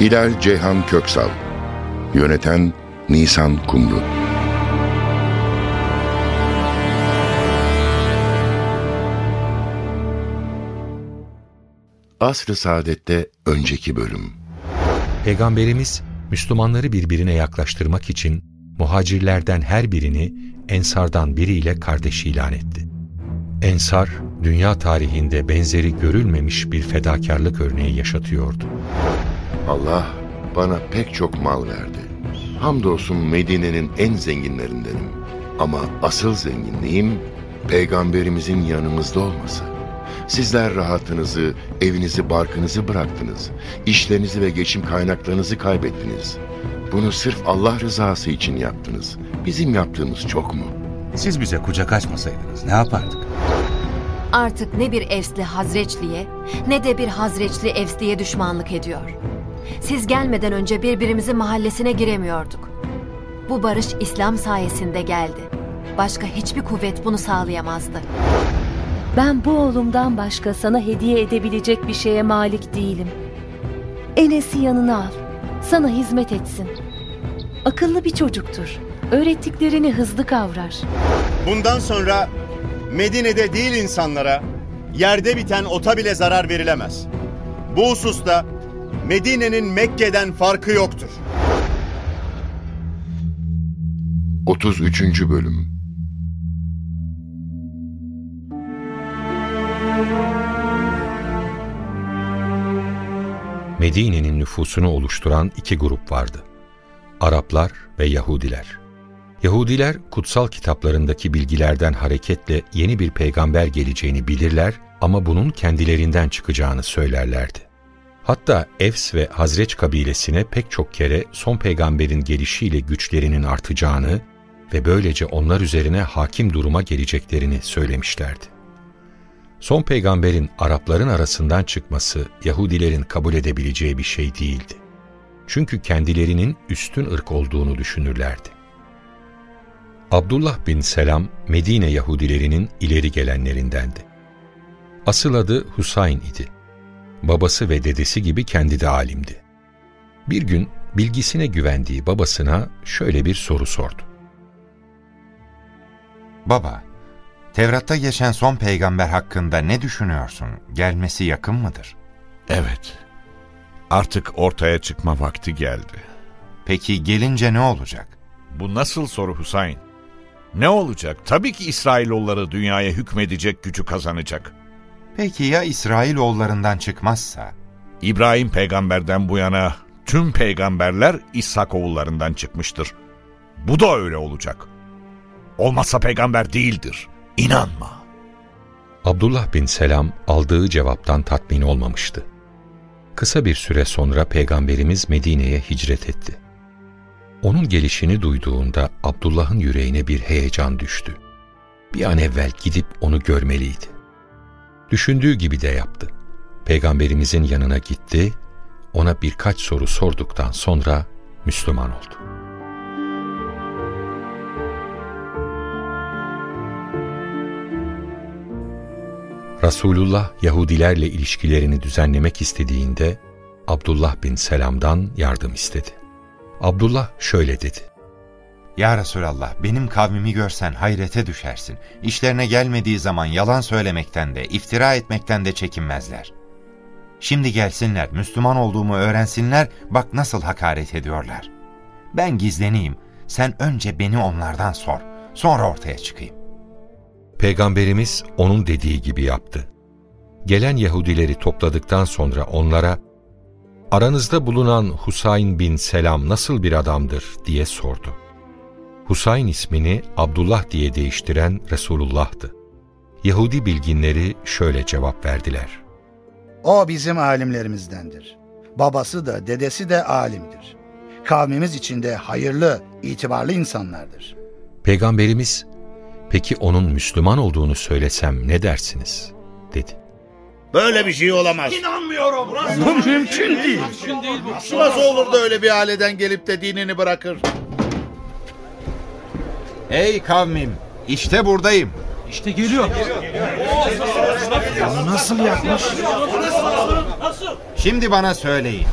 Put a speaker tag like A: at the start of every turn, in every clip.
A: Hilal Ceyhan Köksal Yöneten Nisan Kumru Asr-ı Saadet'te önceki bölüm
B: Peygamberimiz Müslümanları birbirine yaklaştırmak için muhacirlerden her birini Ensardan biriyle kardeş ilan etti. Ensar, dünya tarihinde benzeri görülmemiş bir fedakarlık örneği yaşatıyordu.
A: Allah bana pek çok mal verdi. Hamdolsun Medine'nin en zenginlerindenim. Ama asıl zenginliğim peygamberimizin yanımızda olması. Sizler rahatınızı, evinizi, barkınızı bıraktınız. İşlerinizi ve geçim kaynaklarınızı kaybettiniz. Bunu sırf Allah rızası için yaptınız. Bizim yaptığımız çok mu?
C: Siz bize kucak açmasaydınız ne yapardık?
D: Artık ne bir Evsli Hazreçli'ye ne de bir Hazreçli Evsli'ye düşmanlık ediyor. Siz gelmeden önce birbirimizin mahallesine giremiyorduk. Bu barış İslam sayesinde geldi. Başka hiçbir kuvvet bunu sağlayamazdı.
E: Ben bu oğlumdan başka sana hediye edebilecek bir şeye malik değilim. Enes'i yanına al. Sana hizmet etsin. Akıllı bir çocuktur. Öğrettiklerini hızlı kavrar.
F: Bundan sonra Medine'de değil insanlara yerde biten ota bile zarar verilemez. Bu hususta Medine'nin Mekke'den farkı yoktur.
A: 33. Bölüm
B: Medine'nin nüfusunu oluşturan iki grup vardı. Araplar ve Yahudiler. Yahudiler kutsal kitaplarındaki bilgilerden hareketle yeni bir peygamber geleceğini bilirler ama bunun kendilerinden çıkacağını söylerlerdi. Hatta Efs ve Hazreç kabilesine pek çok kere son peygamberin gelişiyle güçlerinin artacağını ve böylece onlar üzerine hakim duruma geleceklerini söylemişlerdi. Son peygamberin Arapların arasından çıkması Yahudilerin kabul edebileceği bir şey değildi. Çünkü kendilerinin üstün ırk olduğunu düşünürlerdi. Abdullah bin Selam, Medine Yahudilerinin ileri gelenlerindendi. Asıl adı Husayn idi. Babası ve dedesi gibi kendi de alimdi. Bir gün bilgisine güvendiği babasına şöyle bir soru sordu.
G: Baba, Tevrat'ta geçen son peygamber hakkında ne düşünüyorsun? Gelmesi yakın mıdır?
H: Evet. Artık ortaya çıkma vakti geldi.
G: Peki gelince ne olacak?
H: Bu nasıl soru Husayn? Ne olacak? Tabii ki İsrailoğulları dünyaya hükmedecek gücü kazanacak.
G: Peki ya İsrailoğullarından çıkmazsa?
H: İbrahim peygamberden bu yana tüm peygamberler İshak oğullarından çıkmıştır. Bu da öyle olacak. Olmazsa peygamber değildir. İnanma.
B: Abdullah bin Selam aldığı cevaptan tatmin olmamıştı. Kısa bir süre sonra Peygamberimiz Medine'ye hicret etti. Onun gelişini duyduğunda Abdullah'ın yüreğine bir heyecan düştü. Bir an evvel gidip onu görmeliydi. Düşündüğü gibi de yaptı. Peygamberimizin yanına gitti, ona birkaç soru sorduktan sonra Müslüman oldu. Resulullah Yahudilerle ilişkilerini düzenlemek istediğinde Abdullah bin Selam'dan yardım istedi. Abdullah şöyle dedi.
G: Ya Resulallah benim kavmimi görsen hayrete düşersin. İşlerine gelmediği zaman yalan söylemekten de iftira etmekten de çekinmezler. Şimdi gelsinler Müslüman olduğumu öğrensinler bak nasıl hakaret ediyorlar. Ben gizleneyim sen önce beni onlardan sor sonra ortaya çıkayım.
B: Peygamberimiz onun dediği gibi yaptı. Gelen Yahudileri topladıktan sonra onlara, aranızda bulunan Husayn bin Selam nasıl bir adamdır diye sordu. Husayn ismini Abdullah diye değiştiren Resulullah'tı. Yahudi bilginleri şöyle cevap verdiler.
I: O bizim alimlerimizdendir. Babası da dedesi de alimdir. kavmimiz içinde hayırlı, itibarlı insanlardır.
B: Peygamberimiz, peki onun Müslüman olduğunu söylesem ne dersiniz? dedi.
J: Böyle bir şey olamaz.
K: İnanmıyorum.
I: Bu mümkün değil.
J: Nasıl olur da öyle bir aileden gelip de dinini bırakır?
G: Ey kavmim, işte buradayım.
K: İşte geliyor.
I: Nasıl yapmış?
G: Şimdi bana söyleyin.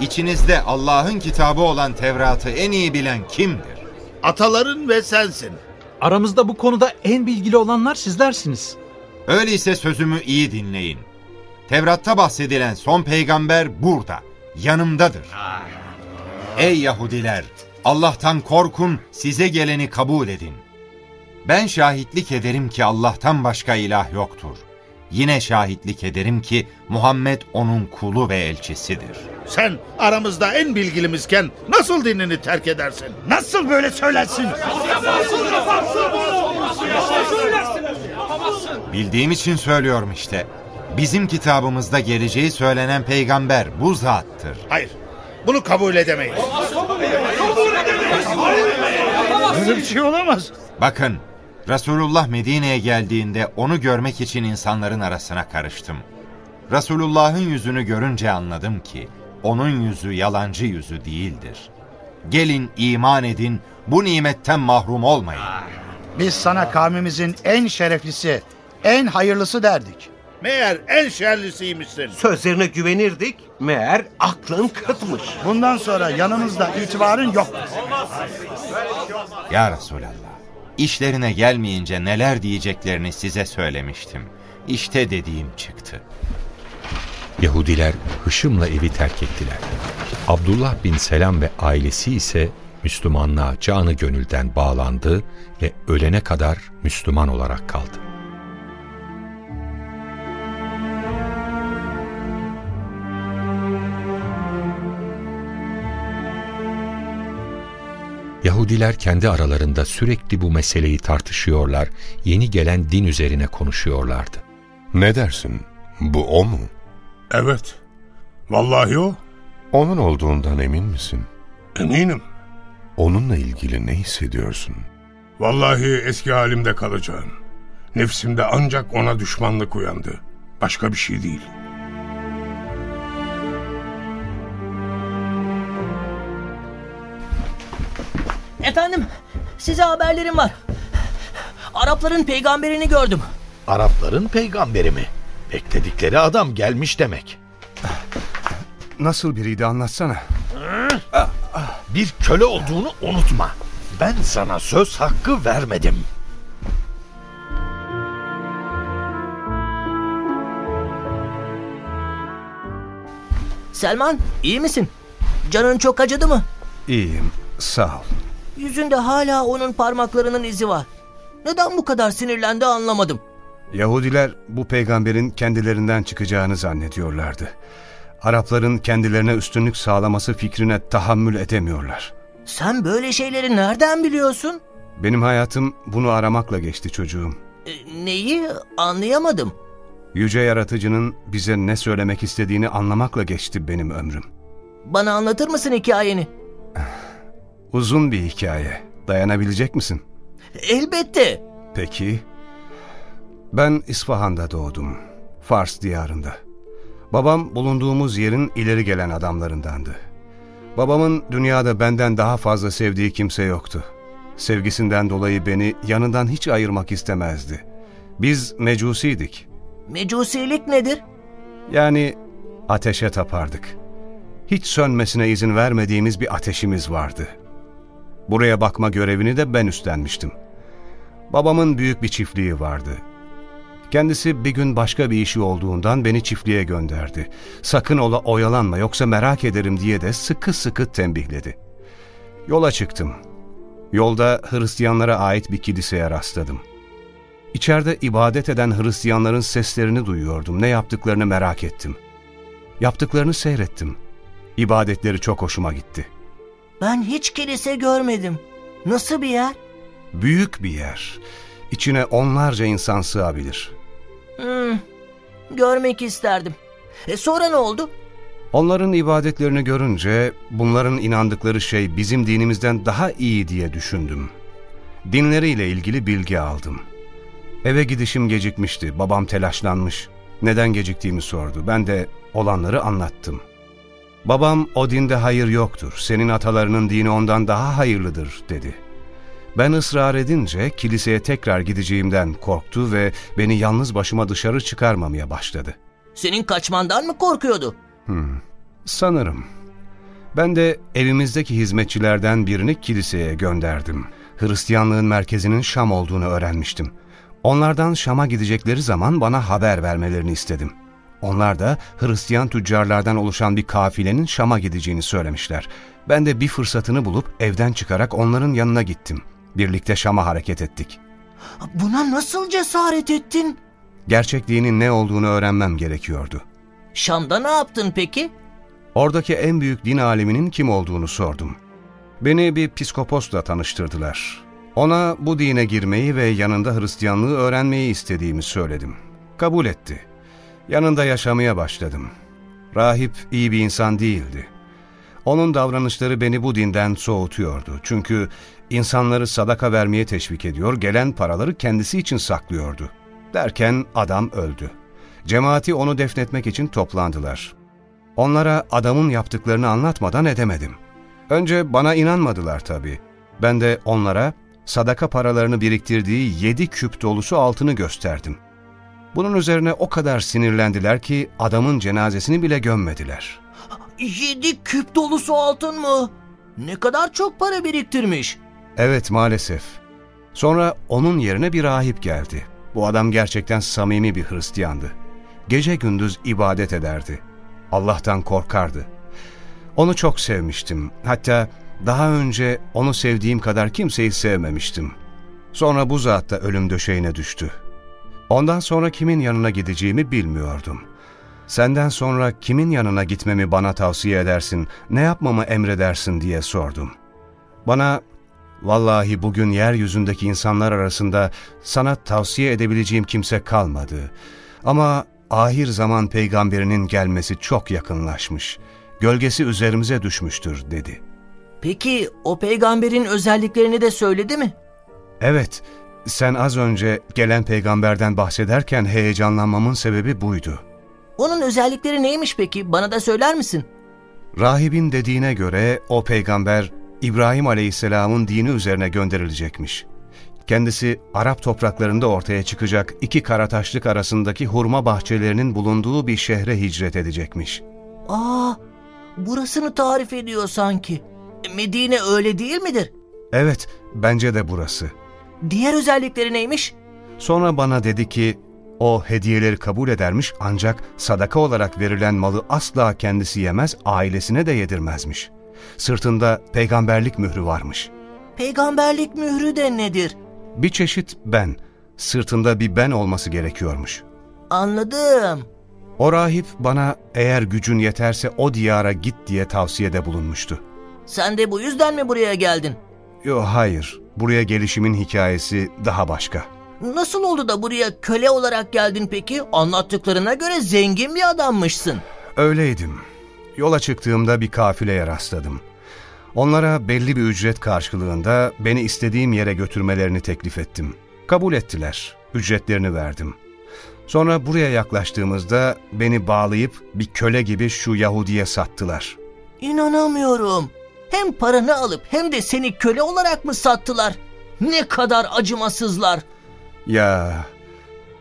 G: İçinizde Allah'ın kitabı olan Tevrat'ı en iyi bilen kimdir?
J: Ataların ve sensin.
K: Aramızda bu konuda en bilgili olanlar sizlersiniz.
G: Öyleyse sözümü iyi dinleyin. Tevrat'ta bahsedilen son peygamber burada, yanımdadır. Ey Yahudiler! Allah'tan korkun, size geleni kabul edin. Ben şahitlik ederim ki Allah'tan başka ilah yoktur. Yine şahitlik ederim ki Muhammed onun kulu ve elçisidir.
J: Sen aramızda en bilgilimizken nasıl dinini terk edersin?
I: Nasıl böyle söylersin?
G: Bildiğim için söylüyorum işte. Bizim kitabımızda geleceği söylenen peygamber bu zattır.
J: Hayır. Bunu kabul edemeyiz.
I: Böyle bir şey olamaz.
G: Bakın, Resulullah Medine'ye geldiğinde onu görmek için insanların arasına karıştım. Resulullah'ın yüzünü görünce anladım ki onun yüzü yalancı yüzü değildir. Gelin iman edin, bu nimetten mahrum olmayın.
I: Biz sana kavmimizin en şereflisi, en hayırlısı derdik.
J: Meğer en şerlisiymişsin.
L: Sözlerine güvenirdik, meğer aklın kıtmış.
I: Bundan sonra yanımızda itibarın yok.
G: Ya Resulallah, işlerine gelmeyince neler diyeceklerini size söylemiştim. İşte dediğim çıktı.
B: Yahudiler hışımla evi terk ettiler. Abdullah bin Selam ve ailesi ise Müslümanlığa canı gönülden bağlandı ve ölene kadar Müslüman olarak kaldı. Yahudiler kendi aralarında sürekli bu meseleyi tartışıyorlar, yeni gelen din üzerine konuşuyorlardı.
A: Ne dersin? Bu o mu?
M: Evet. Vallahi o.
A: Onun olduğundan emin misin?
M: Eminim.
A: Onunla ilgili ne hissediyorsun?
M: Vallahi eski halimde kalacağım. Nefsimde ancak ona düşmanlık uyandı. Başka bir şey değil.
N: Size haberlerim var. Arapların peygamberini gördüm.
J: Arapların peygamberi mi? Bekledikleri adam gelmiş demek.
M: Nasıl biriydi anlatsana.
J: Bir köle olduğunu unutma. Ben sana söz hakkı vermedim.
N: Selman, iyi misin? Canın çok acıdı mı?
M: İyiyim, sağ ol.
N: Yüzünde hala onun parmaklarının izi var. Neden bu kadar sinirlendi anlamadım.
M: Yahudiler bu peygamberin kendilerinden çıkacağını zannediyorlardı. Arapların kendilerine üstünlük sağlaması fikrine tahammül edemiyorlar.
N: Sen böyle şeyleri nereden biliyorsun?
M: Benim hayatım bunu aramakla geçti çocuğum.
N: E, neyi? Anlayamadım.
M: Yüce Yaratıcı'nın bize ne söylemek istediğini anlamakla geçti benim ömrüm.
N: Bana anlatır mısın hikayeni?
M: Uzun bir hikaye. Dayanabilecek misin?
N: Elbette.
M: Peki. Ben İsfahan'da doğdum. Fars diyarında. Babam bulunduğumuz yerin ileri gelen adamlarındandı. Babamın dünyada benden daha fazla sevdiği kimse yoktu. Sevgisinden dolayı beni yanından hiç ayırmak istemezdi. Biz mecusiydik.
N: Mecusilik nedir?
M: Yani ateşe tapardık. Hiç sönmesine izin vermediğimiz bir ateşimiz vardı. Buraya bakma görevini de ben üstlenmiştim. Babamın büyük bir çiftliği vardı. Kendisi bir gün başka bir işi olduğundan beni çiftliğe gönderdi. Sakın ola oyalanma yoksa merak ederim diye de sıkı sıkı tembihledi. Yola çıktım. Yolda Hristiyanlara ait bir kiliseye rastladım. İçeride ibadet eden Hristiyanların seslerini duyuyordum. Ne yaptıklarını merak ettim. Yaptıklarını seyrettim. İbadetleri çok hoşuma gitti.
N: Ben hiç kilise görmedim. Nasıl bir yer?
M: Büyük bir yer. İçine onlarca insan sığabilir.
N: Hmm, görmek isterdim. E sonra ne oldu?
M: Onların ibadetlerini görünce bunların inandıkları şey bizim dinimizden daha iyi diye düşündüm. Dinleriyle ilgili bilgi aldım. Eve gidişim gecikmişti. Babam telaşlanmış. Neden geciktiğimi sordu. Ben de olanları anlattım. Babam o dinde hayır yoktur. Senin atalarının dini ondan daha hayırlıdır dedi. Ben ısrar edince kiliseye tekrar gideceğimden korktu ve beni yalnız başıma dışarı çıkarmamaya başladı.
N: Senin kaçmandan mı korkuyordu?
M: Hmm, sanırım. Ben de evimizdeki hizmetçilerden birini kiliseye gönderdim. Hristiyanlığın merkezinin Şam olduğunu öğrenmiştim. Onlardan Şam'a gidecekleri zaman bana haber vermelerini istedim. Onlar da Hristiyan tüccarlardan oluşan bir kafilenin Şam'a gideceğini söylemişler. Ben de bir fırsatını bulup evden çıkarak onların yanına gittim. Birlikte Şam'a hareket ettik.
N: Buna nasıl cesaret ettin?
M: Gerçekliğinin ne olduğunu öğrenmem gerekiyordu.
N: Şam'da ne yaptın peki?
M: Oradaki en büyük din aliminin kim olduğunu sordum. Beni bir psikoposla tanıştırdılar. Ona bu dine girmeyi ve yanında Hristiyanlığı öğrenmeyi istediğimi söyledim. Kabul etti. Yanında yaşamaya başladım. Rahip iyi bir insan değildi. Onun davranışları beni bu dinden soğutuyordu. Çünkü insanları sadaka vermeye teşvik ediyor, gelen paraları kendisi için saklıyordu. Derken adam öldü. Cemaati onu defnetmek için toplandılar. Onlara adamın yaptıklarını anlatmadan edemedim. Önce bana inanmadılar tabii. Ben de onlara sadaka paralarını biriktirdiği yedi küp dolusu altını gösterdim. Bunun üzerine o kadar sinirlendiler ki adamın cenazesini bile gömmediler.
N: Yedi küp dolusu altın mı? Ne kadar çok para biriktirmiş.
M: Evet maalesef. Sonra onun yerine bir rahip geldi. Bu adam gerçekten samimi bir Hristiyandı. Gece gündüz ibadet ederdi. Allah'tan korkardı. Onu çok sevmiştim. Hatta daha önce onu sevdiğim kadar kimseyi sevmemiştim. Sonra bu zat da ölüm döşeğine düştü. Ondan sonra kimin yanına gideceğimi bilmiyordum. Senden sonra kimin yanına gitmemi bana tavsiye edersin, ne yapmamı emredersin diye sordum. Bana, vallahi bugün yeryüzündeki insanlar arasında sana tavsiye edebileceğim kimse kalmadı. Ama ahir zaman peygamberinin gelmesi çok yakınlaşmış. Gölgesi üzerimize düşmüştür dedi.
N: Peki o peygamberin özelliklerini de söyledi mi?
M: Evet, sen az önce gelen peygamberden bahsederken heyecanlanmamın sebebi buydu.
N: Onun özellikleri neymiş peki? Bana da söyler misin?
M: Rahibin dediğine göre o peygamber İbrahim Aleyhisselam'ın dini üzerine gönderilecekmiş. Kendisi Arap topraklarında ortaya çıkacak iki karataşlık arasındaki hurma bahçelerinin bulunduğu bir şehre hicret edecekmiş.
N: Aa, burasını tarif ediyor sanki. Medine öyle değil midir?
M: Evet, bence de burası.
N: Diğer özellikleri neymiş?
M: Sonra bana dedi ki, o hediyeleri kabul edermiş ancak sadaka olarak verilen malı asla kendisi yemez, ailesine de yedirmezmiş. Sırtında peygamberlik mührü varmış.
N: Peygamberlik mührü de nedir?
M: Bir çeşit ben, sırtında bir ben olması gerekiyormuş.
N: Anladım.
M: O rahip bana eğer gücün yeterse o diyara git diye tavsiyede bulunmuştu.
N: Sen de bu yüzden mi buraya geldin?
M: Yo hayır, buraya gelişimin hikayesi daha başka.
N: Nasıl oldu da buraya köle olarak geldin peki? Anlattıklarına göre zengin bir adammışsın.
M: Öyleydim. Yola çıktığımda bir kafileye rastladım. Onlara belli bir ücret karşılığında beni istediğim yere götürmelerini teklif ettim. Kabul ettiler. Ücretlerini verdim. Sonra buraya yaklaştığımızda beni bağlayıp bir köle gibi şu Yahudi'ye sattılar.
N: İnanamıyorum. Hem paranı alıp hem de seni köle olarak mı sattılar? Ne kadar acımasızlar.
M: Ya,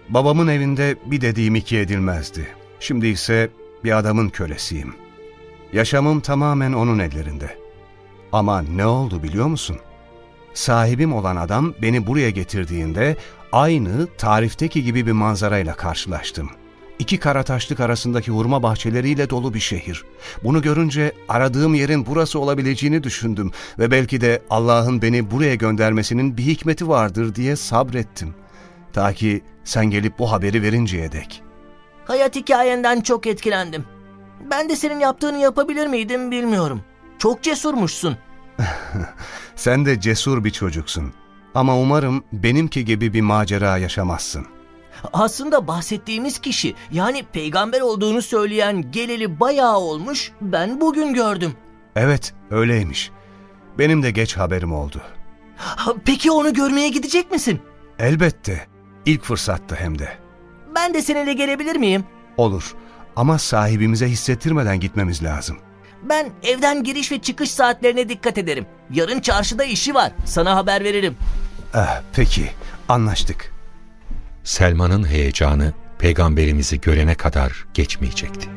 M: babamın evinde bir dediğim iki edilmezdi. Şimdi ise bir adamın kölesiyim. Yaşamım tamamen onun ellerinde. Ama ne oldu biliyor musun? Sahibim olan adam beni buraya getirdiğinde aynı tarifteki gibi bir manzarayla karşılaştım. İki karataşlık arasındaki hurma bahçeleriyle dolu bir şehir. Bunu görünce aradığım yerin burası olabileceğini düşündüm ve belki de Allah'ın beni buraya göndermesinin bir hikmeti vardır diye sabrettim. Ta ki sen gelip bu haberi verinceye dek.
N: Hayat hikayenden çok etkilendim. Ben de senin yaptığını yapabilir miydim bilmiyorum. Çok cesurmuşsun.
M: sen de cesur bir çocuksun. Ama umarım benimki gibi bir macera yaşamazsın.
N: Aslında bahsettiğimiz kişi yani peygamber olduğunu söyleyen geleli bayağı olmuş ben bugün gördüm.
M: Evet, öyleymiş. Benim de geç haberim oldu.
N: Peki onu görmeye gidecek misin?
M: Elbette. İlk fırsatta hem de.
N: Ben de seninle gelebilir miyim?
M: Olur. Ama sahibimize hissettirmeden gitmemiz lazım.
N: Ben evden giriş ve çıkış saatlerine dikkat ederim. Yarın çarşıda işi var. Sana haber veririm.
M: Eh, peki, anlaştık.
B: Selman'ın heyecanı peygamberimizi görene kadar geçmeyecekti.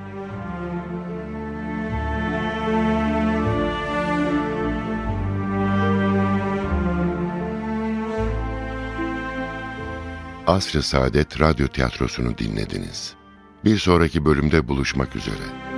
A: Asr-ı Saadet Radyo Tiyatrosu'nu dinlediniz. Bir sonraki bölümde buluşmak üzere.